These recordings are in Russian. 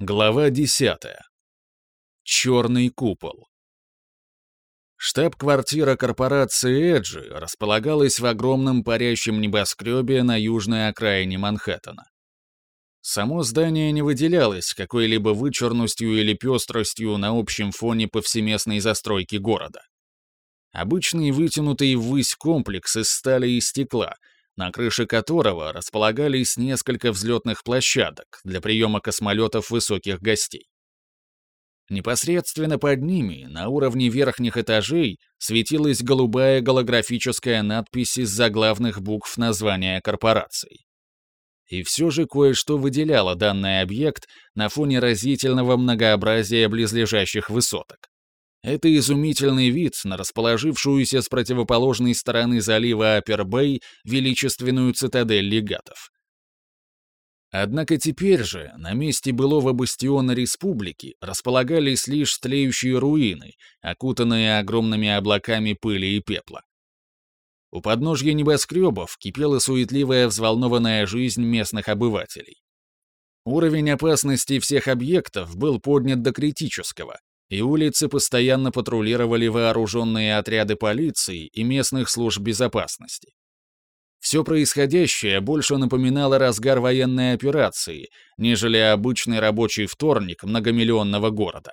Глава 10. Черный купол. Штаб-квартира корпорации Эджи располагалась в огромном парящем небоскребе на южной окраине Манхэттена. Само здание не выделялось какой-либо вычурностью или пестростью на общем фоне повсеместной застройки города. Обычный вытянутый ввысь комплекс из стали и стекла — на крыше которого располагались несколько взлетных площадок для приема космолетов высоких гостей. Непосредственно под ними, на уровне верхних этажей, светилась голубая голографическая надпись из заглавных букв названия корпорации. И все же кое-что выделяло данный объект на фоне разительного многообразия близлежащих высоток. Это изумительный вид на расположившуюся с противоположной стороны залива Апербэй величественную цитадель легатов. Однако теперь же на месте былого бастиона республики располагались лишь тлеющие руины, окутанные огромными облаками пыли и пепла. У подножья небоскребов кипела суетливая взволнованная жизнь местных обывателей. Уровень опасности всех объектов был поднят до критического, и улицы постоянно патрулировали вооруженные отряды полиции и местных служб безопасности. Все происходящее больше напоминало разгар военной операции, нежели обычный рабочий вторник многомиллионного города.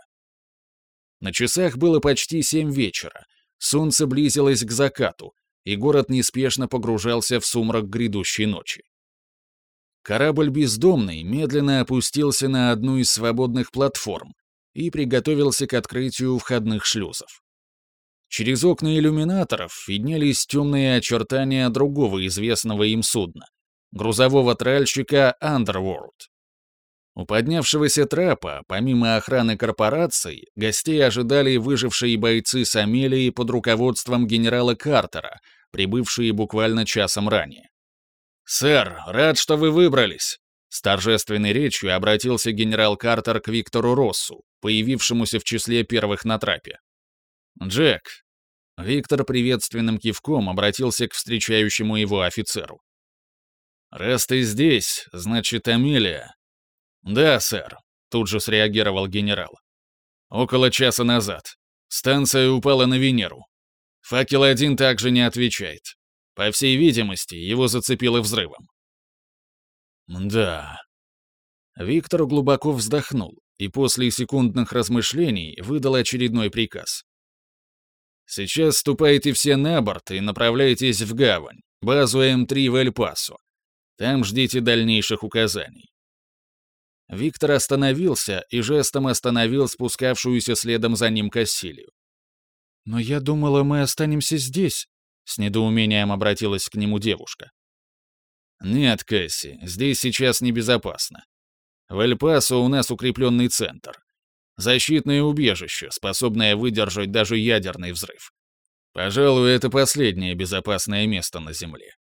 На часах было почти семь вечера, солнце близилось к закату, и город неспешно погружался в сумрак грядущей ночи. Корабль «Бездомный» медленно опустился на одну из свободных платформ, и приготовился к открытию входных шлюзов. Через окна иллюминаторов виднелись темные очертания другого известного им судна — грузового тральщика Underworld. У поднявшегося трапа, помимо охраны корпораций, гостей ожидали выжившие бойцы Самелии под руководством генерала Картера, прибывшие буквально часом ранее. «Сэр, рад, что вы выбрались!» С торжественной речью обратился генерал Картер к Виктору Россу, появившемуся в числе первых на трапе. «Джек». Виктор приветственным кивком обратился к встречающему его офицеру. «Раз ты здесь, значит, Амелия». «Да, сэр», — тут же среагировал генерал. «Около часа назад. Станция упала на Венеру. Факел-1 также не отвечает. По всей видимости, его зацепило взрывом. Да. Виктор глубоко вздохнул и после секундных размышлений выдал очередной приказ. Сейчас ступайте все на борт и направляйтесь в гавань, базу М3 в Эль-Пасо. Там ждите дальнейших указаний. Виктор остановился и жестом остановил спускавшуюся следом за ним Кассилию. «Но я думала, мы останемся здесь», — с недоумением обратилась к нему девушка. «Нет, Кэсси, здесь сейчас небезопасно. В Эль-Пасо у нас укрепленный центр. Защитное убежище, способное выдержать даже ядерный взрыв. Пожалуй, это последнее безопасное место на Земле.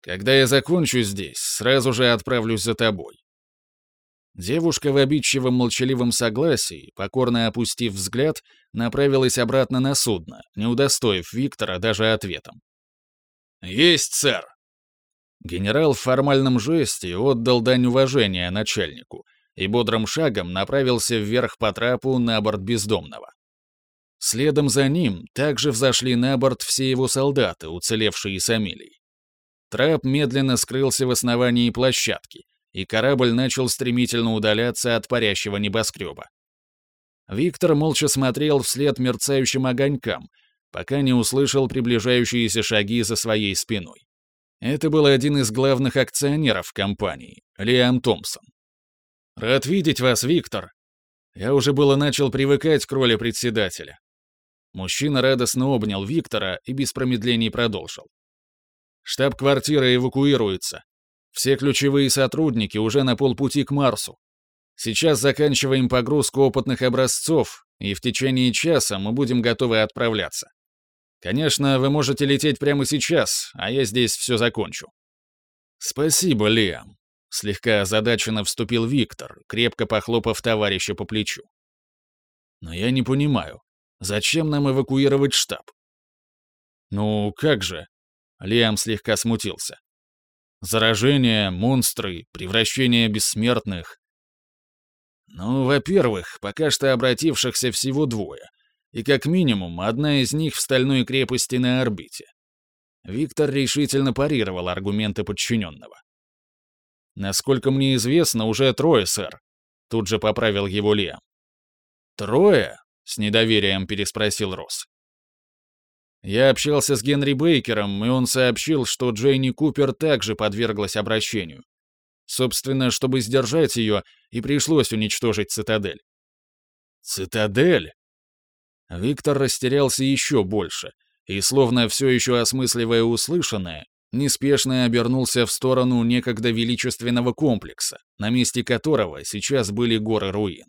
Когда я закончу здесь, сразу же отправлюсь за тобой». Девушка в обидчивом молчаливом согласии, покорно опустив взгляд, направилась обратно на судно, не удостоив Виктора даже ответом. «Есть, сэр!» Генерал в формальном жесте отдал дань уважения начальнику и бодрым шагом направился вверх по трапу на борт бездомного. Следом за ним также взошли на борт все его солдаты, уцелевшие с Амелией. Трап медленно скрылся в основании площадки, и корабль начал стремительно удаляться от парящего небоскреба. Виктор молча смотрел вслед мерцающим огонькам, пока не услышал приближающиеся шаги за своей спиной. Это был один из главных акционеров компании, Лиам Томпсон. «Рад видеть вас, Виктор. Я уже было начал привыкать к роли председателя». Мужчина радостно обнял Виктора и без промедлений продолжил. «Штаб-квартира эвакуируется. Все ключевые сотрудники уже на полпути к Марсу. Сейчас заканчиваем погрузку опытных образцов, и в течение часа мы будем готовы отправляться. Конечно, вы можете лететь прямо сейчас, а я здесь все закончу». «Спасибо, Лиам», — слегка озадаченно вступил Виктор, крепко похлопав товарища по плечу. «Но я не понимаю, зачем нам эвакуировать штаб?» «Ну, как же?» — Лиам слегка смутился. «Заражение, монстры, превращение бессмертных». Ну, во-первых, пока что обратившихся всего двое, и как минимум одна из них в стальной крепости на орбите. Виктор решительно парировал аргументы подчиненного. «Насколько мне известно, уже трое, сэр», — тут же поправил его Лиам. «Трое?» — с недоверием переспросил Росс. Я общался с Генри Бейкером, и он сообщил, что Джейни Купер также подверглась обращению. Собственно, чтобы сдержать ее, и пришлось уничтожить цитадель. «Цитадель?» Виктор растерялся еще больше, и, словно все еще осмысливая услышанное, неспешно обернулся в сторону некогда величественного комплекса, на месте которого сейчас были горы руин.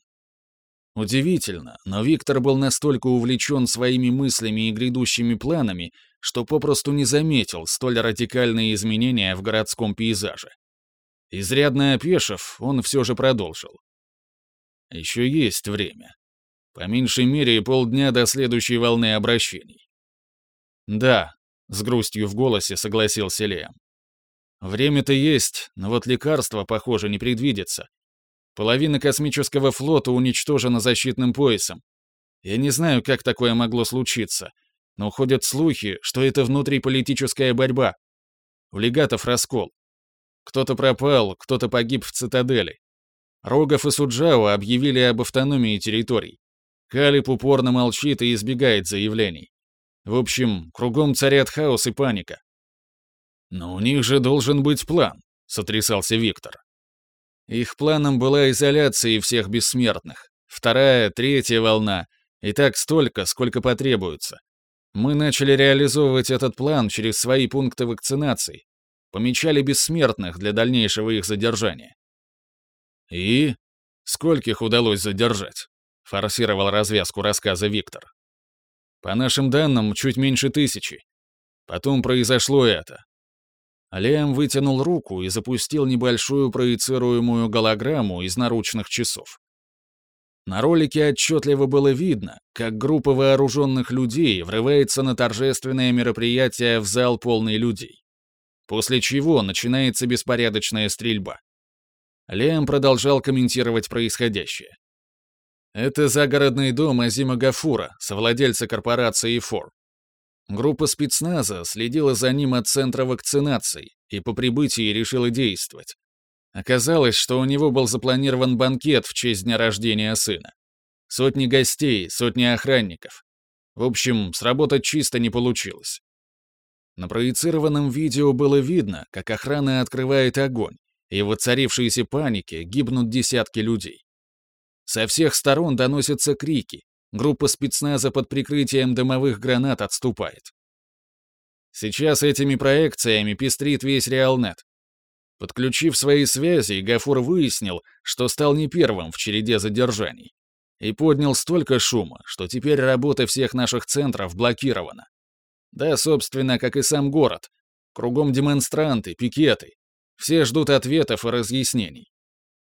Удивительно, но Виктор был настолько увлечен своими мыслями и грядущими планами, что попросту не заметил столь радикальные изменения в городском пейзаже. Изрядно опешив, он все же продолжил. Еще есть время. По меньшей мере полдня до следующей волны обращений. Да, с грустью в голосе согласился Лиам. Время-то есть, но вот лекарства, похоже, не предвидится. Половина космического флота уничтожена защитным поясом. Я не знаю, как такое могло случиться, но ходят слухи, что это внутриполитическая борьба. У легатов раскол. Кто-то пропал, кто-то погиб в цитадели. Рогов и Суджао объявили об автономии территорий. Калип упорно молчит и избегает заявлений. В общем, кругом царят хаос и паника. «Но у них же должен быть план», — сотрясался Виктор. Их планом была изоляция всех бессмертных. Вторая, третья волна. И так столько, сколько потребуется. Мы начали реализовывать этот план через свои пункты вакцинации. Помечали бессмертных для дальнейшего их задержания. И? Скольких удалось задержать? Форсировал развязку рассказа Виктор. По нашим данным, чуть меньше тысячи. Потом произошло это. Лиам вытянул руку и запустил небольшую проецируемую голограмму из наручных часов. На ролике отчетливо было видно, как группа вооруженных людей врывается на торжественное мероприятие в зал полный людей. После чего начинается беспорядочная стрельба. Лиам продолжал комментировать происходящее. Это загородный дом Азима Гафура, совладельца корпорации Фор. Группа спецназа следила за ним от центра вакцинации и по прибытии решила действовать. Оказалось, что у него был запланирован банкет в честь дня рождения сына. Сотни гостей, сотни охранников. В общем, сработать чисто не получилось. На проецированном видео было видно, как охрана открывает огонь, и в воцарившейся панике гибнут десятки людей. Со всех сторон доносятся крики, Группа спецназа под прикрытием дымовых гранат отступает. Сейчас этими проекциями пестрит весь Реалнет. Подключив свои связи, Гафур выяснил, что стал не первым в череде задержаний. И поднял столько шума, что теперь работа всех наших центров блокирована. Да, собственно, как и сам город. Кругом демонстранты, пикеты. Все ждут ответов и разъяснений.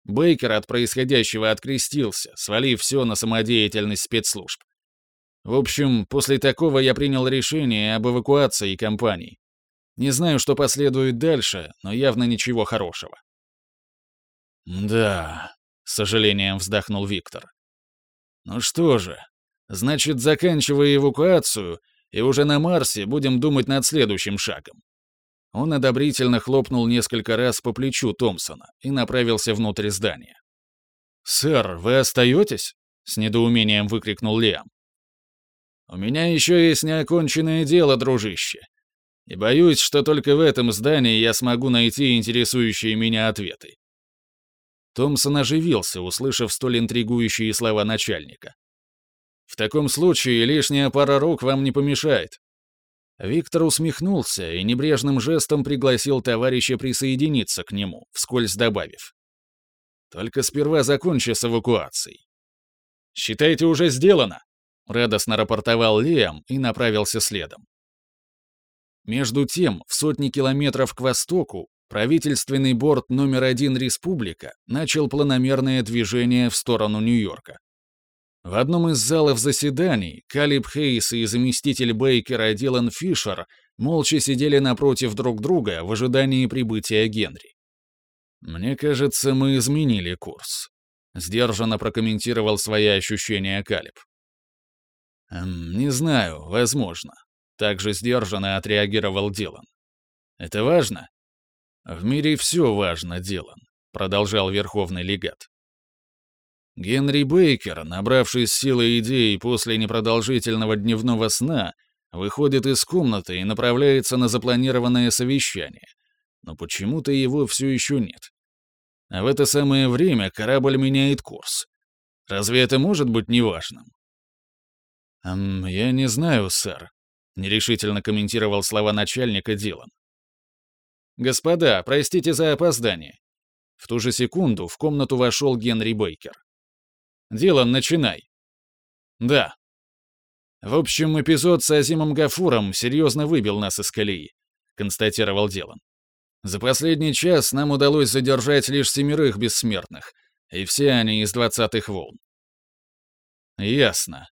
Бейкер от происходящего открестился, свалив все на самодеятельность спецслужб. В общем, после такого я принял решение об эвакуации компании. Не знаю, что последует дальше, но явно ничего хорошего. «Да», — с сожалением вздохнул Виктор. «Ну что же, значит, заканчивая эвакуацию, и уже на Марсе будем думать над следующим шагом. Он одобрительно хлопнул несколько раз по плечу Томпсона и направился внутрь здания. «Сэр, вы остаетесь?» — с недоумением выкрикнул Лиам. «У меня еще есть неоконченное дело, дружище. И боюсь, что только в этом здании я смогу найти интересующие меня ответы». Томпсон оживился, услышав столь интригующие слова начальника. «В таком случае лишняя пара рук вам не помешает. Виктор усмехнулся и небрежным жестом пригласил товарища присоединиться к нему, вскользь добавив. «Только сперва закончи с эвакуацией». «Считайте, уже сделано!» — радостно рапортовал Лиам и направился следом. Между тем, в сотни километров к востоку, правительственный борт номер один «Республика» начал планомерное движение в сторону Нью-Йорка. В одном из залов заседаний Калиб Хейс и заместитель Бейкера Дилан Фишер молча сидели напротив друг друга в ожидании прибытия Генри. «Мне кажется, мы изменили курс», — сдержанно прокомментировал свои ощущения Калиб. «Эм, «Не знаю, возможно», — также сдержанно отреагировал Дилан. «Это важно?» «В мире все важно, Дилан», — продолжал Верховный Легат. Генри Бейкер, набравшись силы идеи после непродолжительного дневного сна, выходит из комнаты и направляется на запланированное совещание. Но почему-то его все еще нет. А в это самое время корабль меняет курс. Разве это может быть неважным? «Эм, «Я не знаю, сэр», — нерешительно комментировал слова начальника Дилан. «Господа, простите за опоздание». В ту же секунду в комнату вошел Генри Бейкер. «Дилан, начинай». «Да». «В общем, эпизод с Азимом Гафуром серьезно выбил нас из колеи», — констатировал Дилан. «За последний час нам удалось задержать лишь семерых бессмертных, и все они из двадцатых волн». «Ясно»,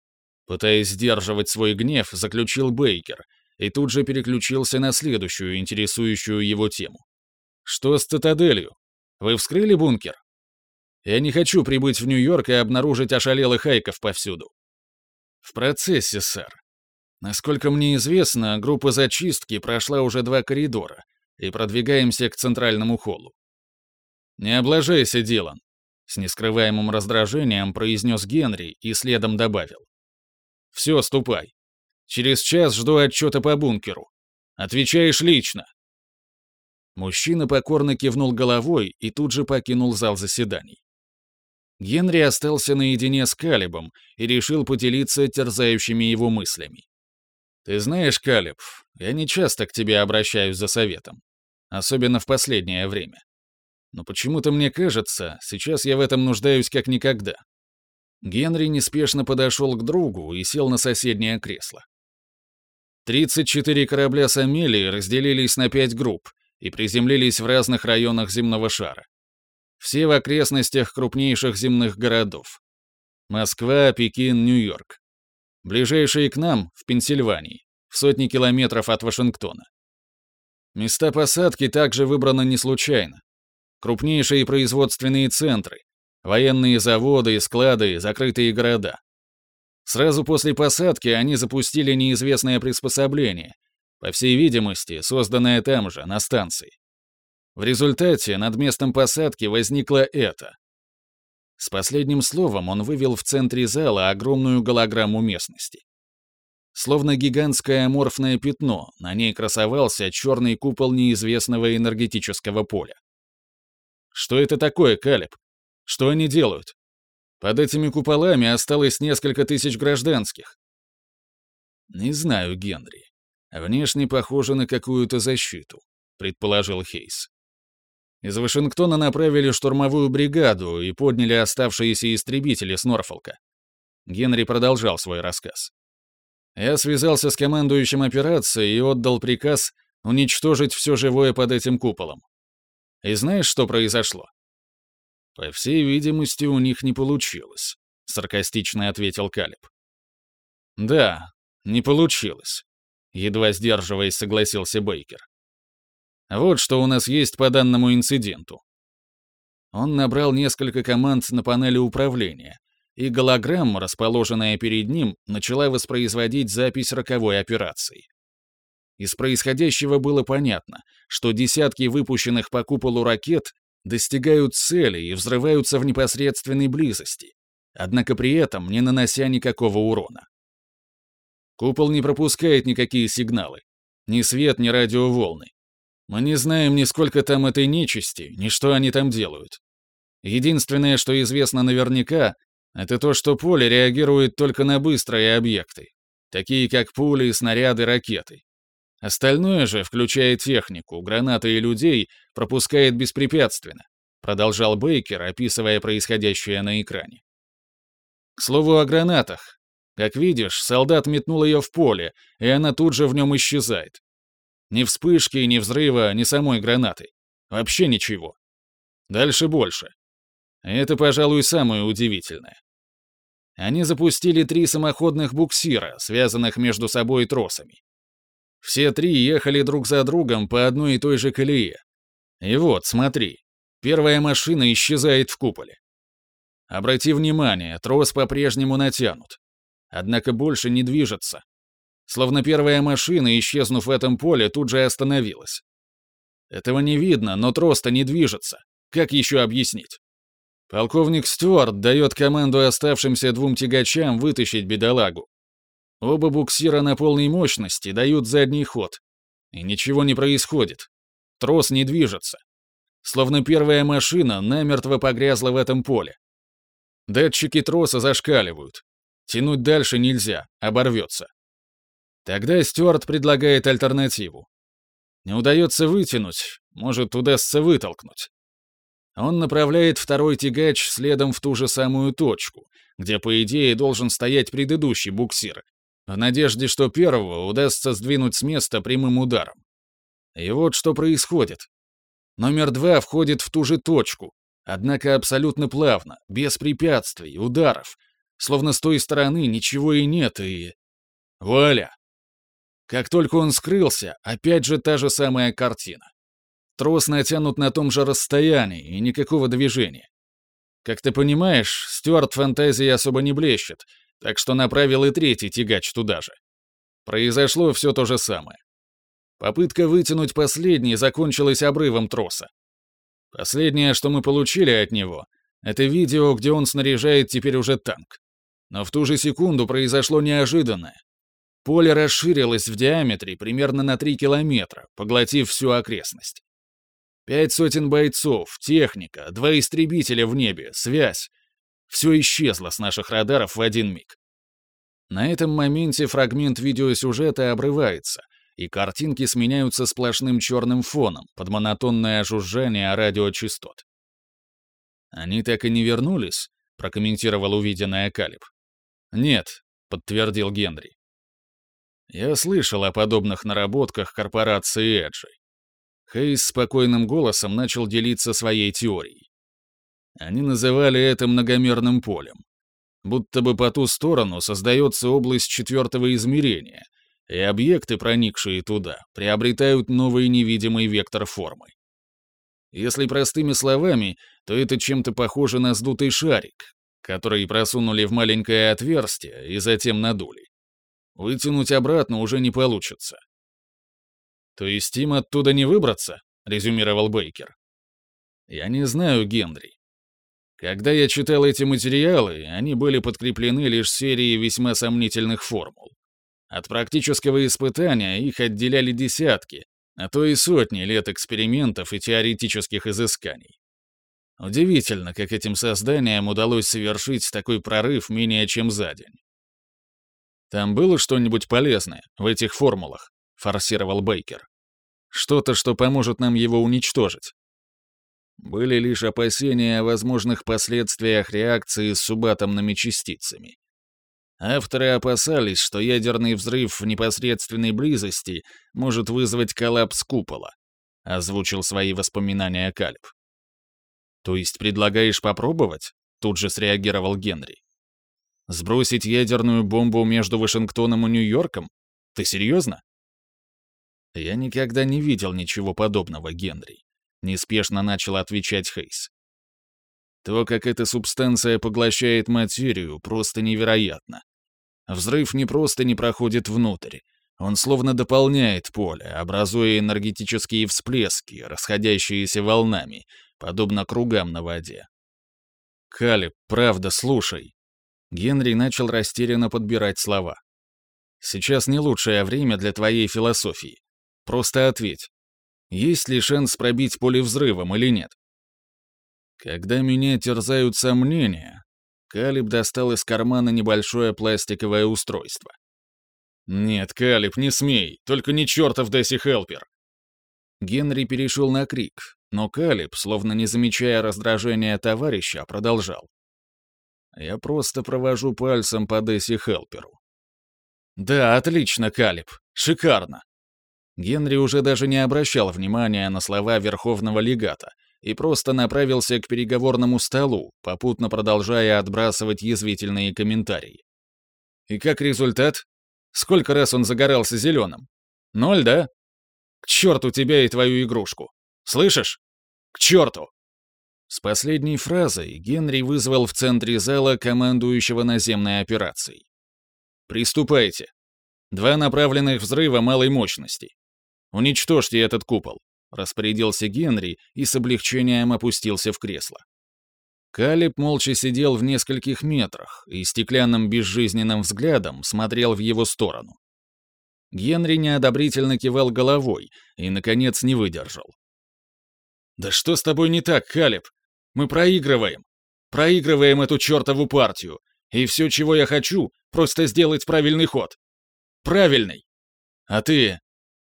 Пытаясь сдерживать свой гнев, заключил Бейкер и тут же переключился на следующую интересующую его тему. «Что с цитаделью? Вы вскрыли бункер?» «Я не хочу прибыть в Нью-Йорк и обнаружить ошалелых хайков повсюду». «В процессе, сэр. Насколько мне известно, группа зачистки прошла уже два коридора, и продвигаемся к центральному холлу». «Не облажайся, Дилан», — с нескрываемым раздражением произнес Генри и следом добавил. Все, ступай. Через час жду отчета по бункеру. Отвечаешь лично». Мужчина покорно кивнул головой и тут же покинул зал заседаний. Генри остался наедине с Калибом и решил поделиться терзающими его мыслями. «Ты знаешь, Калиб, я не часто к тебе обращаюсь за советом, особенно в последнее время. Но почему-то мне кажется, сейчас я в этом нуждаюсь как никогда. Генри неспешно подошел к другу и сел на соседнее кресло. 34 корабля с Амелии разделились на пять групп и приземлились в разных районах земного шара. Все в окрестностях крупнейших земных городов. Москва, Пекин, Нью-Йорк. Ближайшие к нам — в Пенсильвании, в сотни километров от Вашингтона. Места посадки также выбраны не случайно. Крупнейшие производственные центры, Военные заводы, склады, закрытые города. Сразу после посадки они запустили неизвестное приспособление, по всей видимости, созданное там же, на станции. В результате над местом посадки возникло это. С последним словом он вывел в центре зала огромную голограмму местности. Словно гигантское аморфное пятно, на ней красовался черный купол неизвестного энергетического поля. «Что это такое, Калиб?» Что они делают? Под этими куполами осталось несколько тысяч гражданских. Не знаю, Генри. Внешне похоже на какую-то защиту, предположил Хейс. Из Вашингтона направили штурмовую бригаду и подняли оставшиеся истребители с Норфолка. Генри продолжал свой рассказ. Я связался с командующим операцией и отдал приказ уничтожить все живое под этим куполом. И знаешь, что произошло? «По всей видимости, у них не получилось», — саркастично ответил Калиб. «Да, не получилось», — едва сдерживаясь, согласился Бейкер. «Вот что у нас есть по данному инциденту». Он набрал несколько команд на панели управления, и голограмма, расположенная перед ним, начала воспроизводить запись роковой операции. Из происходящего было понятно, что десятки выпущенных по куполу ракет достигают цели и взрываются в непосредственной близости, однако при этом не нанося никакого урона. Купол не пропускает никакие сигналы, ни свет, ни радиоволны. Мы не знаем ни сколько там этой нечисти, ни что они там делают. Единственное, что известно наверняка, это то, что поле реагирует только на быстрые объекты, такие как пули, снаряды, ракеты. Остальное же, включая технику, гранаты и людей, пропускает беспрепятственно, продолжал Бейкер, описывая происходящее на экране. К слову о гранатах. Как видишь, солдат метнул ее в поле, и она тут же в нем исчезает. Ни вспышки, ни взрыва, ни самой гранаты. Вообще ничего. Дальше больше. Это, пожалуй, самое удивительное. Они запустили три самоходных буксира, связанных между собой тросами. Все три ехали друг за другом по одной и той же колее. И вот, смотри, первая машина исчезает в куполе. Обрати внимание, трос по-прежнему натянут. Однако больше не движется. Словно первая машина, исчезнув в этом поле, тут же остановилась. Этого не видно, но трос-то не движется. Как еще объяснить? Полковник Стюарт дает команду оставшимся двум тягачам вытащить бедолагу. Оба буксира на полной мощности дают задний ход. И ничего не происходит. Трос не движется. Словно первая машина намертво погрязла в этом поле. Датчики троса зашкаливают. Тянуть дальше нельзя, оборвется. Тогда Стюарт предлагает альтернативу. Не удается вытянуть, может, удастся вытолкнуть. Он направляет второй тягач следом в ту же самую точку, где, по идее, должен стоять предыдущий буксир, в надежде, что первого удастся сдвинуть с места прямым ударом. И вот что происходит. Номер два входит в ту же точку, однако абсолютно плавно, без препятствий, ударов, словно с той стороны ничего и нет, и... Вуаля! Как только он скрылся, опять же та же самая картина. Трос натянут на том же расстоянии и никакого движения. Как ты понимаешь, Стюарт фантазии особо не блещет, так что направил и третий тягач туда же. Произошло все то же самое. Попытка вытянуть последний закончилась обрывом троса. Последнее, что мы получили от него, это видео, где он снаряжает теперь уже танк. Но в ту же секунду произошло неожиданное. Поле расширилось в диаметре примерно на 3 километра, поглотив всю окрестность. Пять сотен бойцов, техника, два истребителя в небе, связь. Все исчезло с наших радаров в один миг. На этом моменте фрагмент видеосюжета обрывается, и картинки сменяются сплошным черным фоном под монотонное жужжание радиочастот. «Они так и не вернулись?» — прокомментировал увиденное Калиб. «Нет», — подтвердил Генри. «Я слышал о подобных наработках корпорации Эджи. Хейс спокойным голосом начал делиться своей теорией. Они называли это многомерным полем. Будто бы по ту сторону создается область четвертого измерения, и объекты, проникшие туда, приобретают новый невидимый вектор формы. Если простыми словами, то это чем-то похоже на сдутый шарик, который просунули в маленькое отверстие и затем надули. Вытянуть обратно уже не получится. «То есть им оттуда не выбраться?» — резюмировал Бейкер. «Я не знаю, Генри. Когда я читал эти материалы, они были подкреплены лишь серией весьма сомнительных формул. От практического испытания их отделяли десятки, а то и сотни лет экспериментов и теоретических изысканий. Удивительно, как этим созданиям удалось совершить такой прорыв менее чем за день. Там было что-нибудь полезное в этих формулах, форсировал Бейкер. Что-то, что поможет нам его уничтожить. Были лишь опасения о возможных последствиях реакции с субатомными частицами. Авторы опасались, что ядерный взрыв в непосредственной близости может вызвать коллапс купола, озвучил свои воспоминания Кальп. То есть предлагаешь попробовать? Тут же среагировал Генри. Сбросить ядерную бомбу между Вашингтоном и Нью-Йорком? Ты серьезно? «Я никогда не видел ничего подобного, Генри», — неспешно начал отвечать Хейс. «То, как эта субстанция поглощает материю, просто невероятно. Взрыв не просто не проходит внутрь, он словно дополняет поле, образуя энергетические всплески, расходящиеся волнами, подобно кругам на воде. «Калиб, правда, слушай». Генри начал растерянно подбирать слова. «Сейчас не лучшее время для твоей философии. Просто ответь. Есть ли шанс пробить поле взрывом или нет? Когда меня терзают сомнения, Калиб достал из кармана небольшое пластиковое устройство. «Нет, Калиб, не смей, только не чертов Десси Хелпер!» Генри перешел на крик, но Калиб, словно не замечая раздражения товарища, продолжал. «Я просто провожу пальцем по Десси Хелперу». «Да, отлично, Калиб, шикарно. Генри уже даже не обращал внимания на слова верховного легата и просто направился к переговорному столу, попутно продолжая отбрасывать язвительные комментарии. И как результат? Сколько раз он загорался зеленым? Ноль, да? К черту тебя и твою игрушку. Слышишь? К черту! С последней фразой Генри вызвал в центре зала командующего наземной операцией. «Приступайте. Два направленных взрыва малой мощности. Уничтожьте этот купол», — распорядился Генри и с облегчением опустился в кресло. Калиб молча сидел в нескольких метрах и стеклянным безжизненным взглядом смотрел в его сторону. Генри неодобрительно кивал головой и, наконец, не выдержал. «Да что с тобой не так, Калиб? Мы проигрываем. Проигрываем эту чертову партию. И все, чего я хочу, просто сделать правильный ход. Правильный. А ты...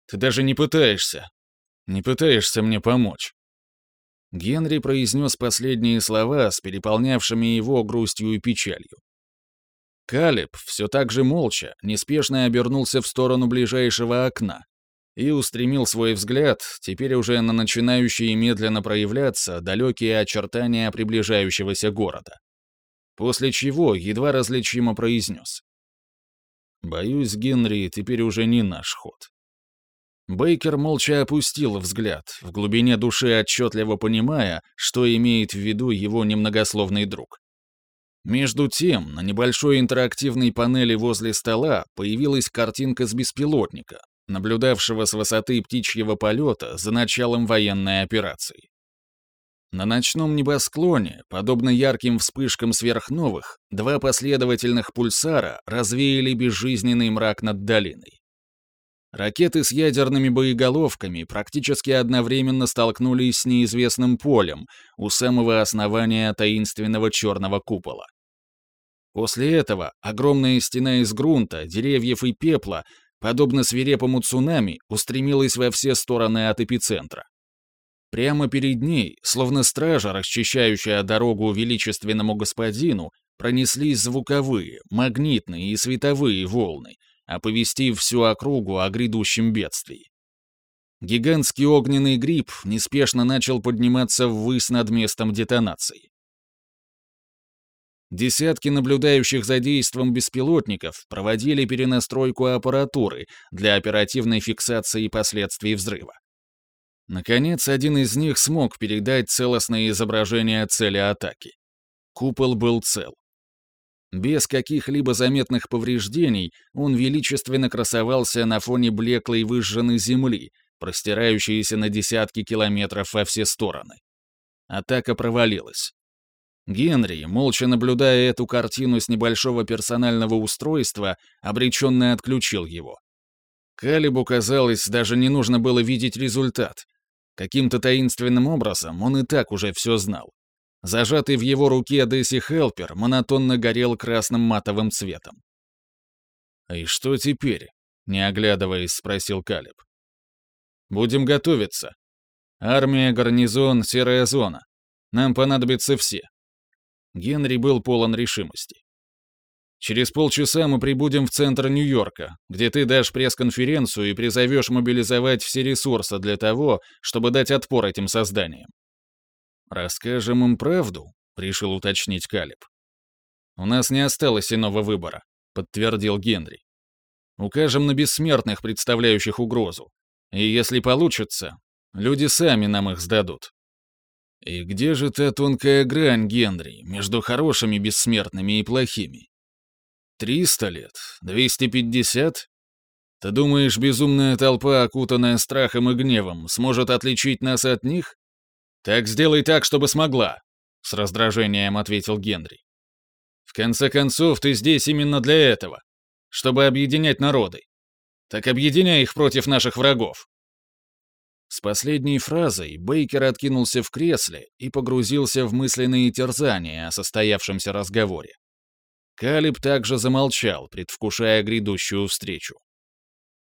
Ты даже не пытаешься. Не пытаешься мне помочь. Генри произнес последние слова с переполнявшими его грустью и печалью. Калиб все так же молча, неспешно обернулся в сторону ближайшего окна, и устремил свой взгляд, теперь уже на начинающие медленно проявляться далекие очертания приближающегося города. После чего едва различимо произнес. «Боюсь, Генри, теперь уже не наш ход». Бейкер молча опустил взгляд, в глубине души отчетливо понимая, что имеет в виду его немногословный друг. Между тем, на небольшой интерактивной панели возле стола появилась картинка с беспилотника, наблюдавшего с высоты птичьего полета за началом военной операции. На ночном небосклоне, подобно ярким вспышкам сверхновых, два последовательных пульсара развеяли безжизненный мрак над долиной. Ракеты с ядерными боеголовками практически одновременно столкнулись с неизвестным полем у самого основания таинственного черного купола. После этого огромная стена из грунта, деревьев и пепла подобно свирепому цунами, устремилась во все стороны от эпицентра. Прямо перед ней, словно стража, расчищающая дорогу величественному господину, пронеслись звуковые, магнитные и световые волны, оповестив всю округу о грядущем бедствии. Гигантский огненный гриб неспешно начал подниматься ввысь над местом детонации. Десятки наблюдающих за действом беспилотников проводили перенастройку аппаратуры для оперативной фиксации последствий взрыва. Наконец, один из них смог передать целостное изображение цели атаки. Купол был цел. Без каких-либо заметных повреждений он величественно красовался на фоне блеклой выжженной земли, простирающейся на десятки километров во все стороны. Атака провалилась. Генри, молча наблюдая эту картину с небольшого персонального устройства, обреченно отключил его. Калибу, казалось, даже не нужно было видеть результат. Каким-то таинственным образом он и так уже все знал. Зажатый в его руке Десси Хелпер монотонно горел красным матовым цветом. «И что теперь?» — не оглядываясь, спросил Калиб. «Будем готовиться. Армия, гарнизон, серая зона. Нам понадобятся все. Генри был полон решимости. «Через полчаса мы прибудем в центр Нью-Йорка, где ты дашь пресс-конференцию и призовешь мобилизовать все ресурсы для того, чтобы дать отпор этим созданиям». «Расскажем им правду?» — решил уточнить Калиб. «У нас не осталось иного выбора», — подтвердил Генри. «Укажем на бессмертных, представляющих угрозу. И если получится, люди сами нам их сдадут». И где же та тонкая грань, Генри, между хорошими бессмертными и плохими? Триста лет? Двести пятьдесят? Ты думаешь, безумная толпа, окутанная страхом и гневом, сможет отличить нас от них? Так сделай так, чтобы смогла, — с раздражением ответил Генри. В конце концов, ты здесь именно для этого, чтобы объединять народы. Так объединяй их против наших врагов. С последней фразой Бейкер откинулся в кресле и погрузился в мысленные терзания о состоявшемся разговоре. Калиб также замолчал, предвкушая грядущую встречу.